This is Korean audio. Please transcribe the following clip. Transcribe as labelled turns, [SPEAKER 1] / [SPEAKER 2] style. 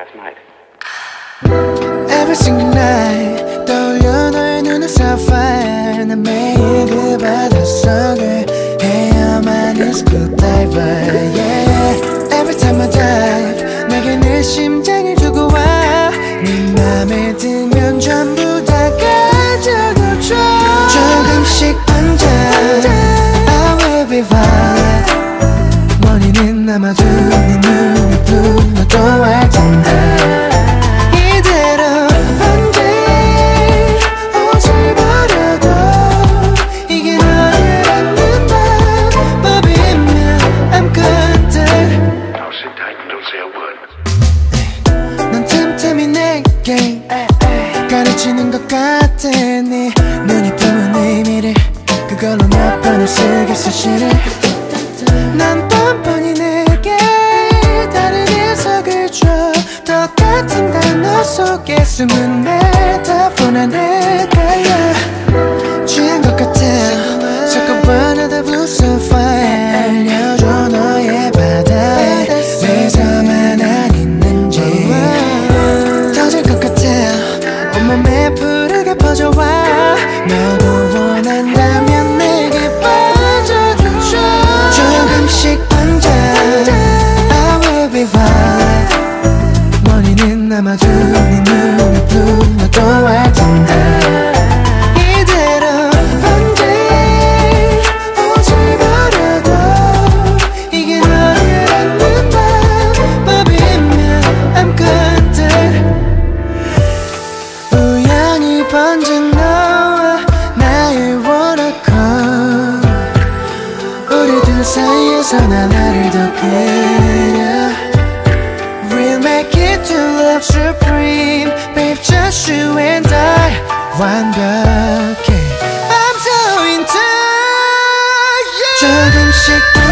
[SPEAKER 1] last night.
[SPEAKER 2] Every single night 떠올려 너의 눈은 sapphire 난 매일 그 바닷속을 헤엄하는 scuba diver yeah. Every time I dive 내게 내 심장을 넌 틈틈이 내게 가르치는 것 같아 네 눈이 품은 의미를 그걸로 몇 번을 쓰겠어 시를. 난 뻔뻔히 내게 다른 해석을 줘. 똑같은 단어 속에 숨은 메타포나 헷갈 너도 원한다면 내게 빠져들죠 조금씩 앉아. I will 머리는 남아도 네 눈이 불러도 알 그 사이에서 난 나를 더 그려 We'll make it to love supreme. Babe just you and I. 완벽해. I'm so into you. 조금씩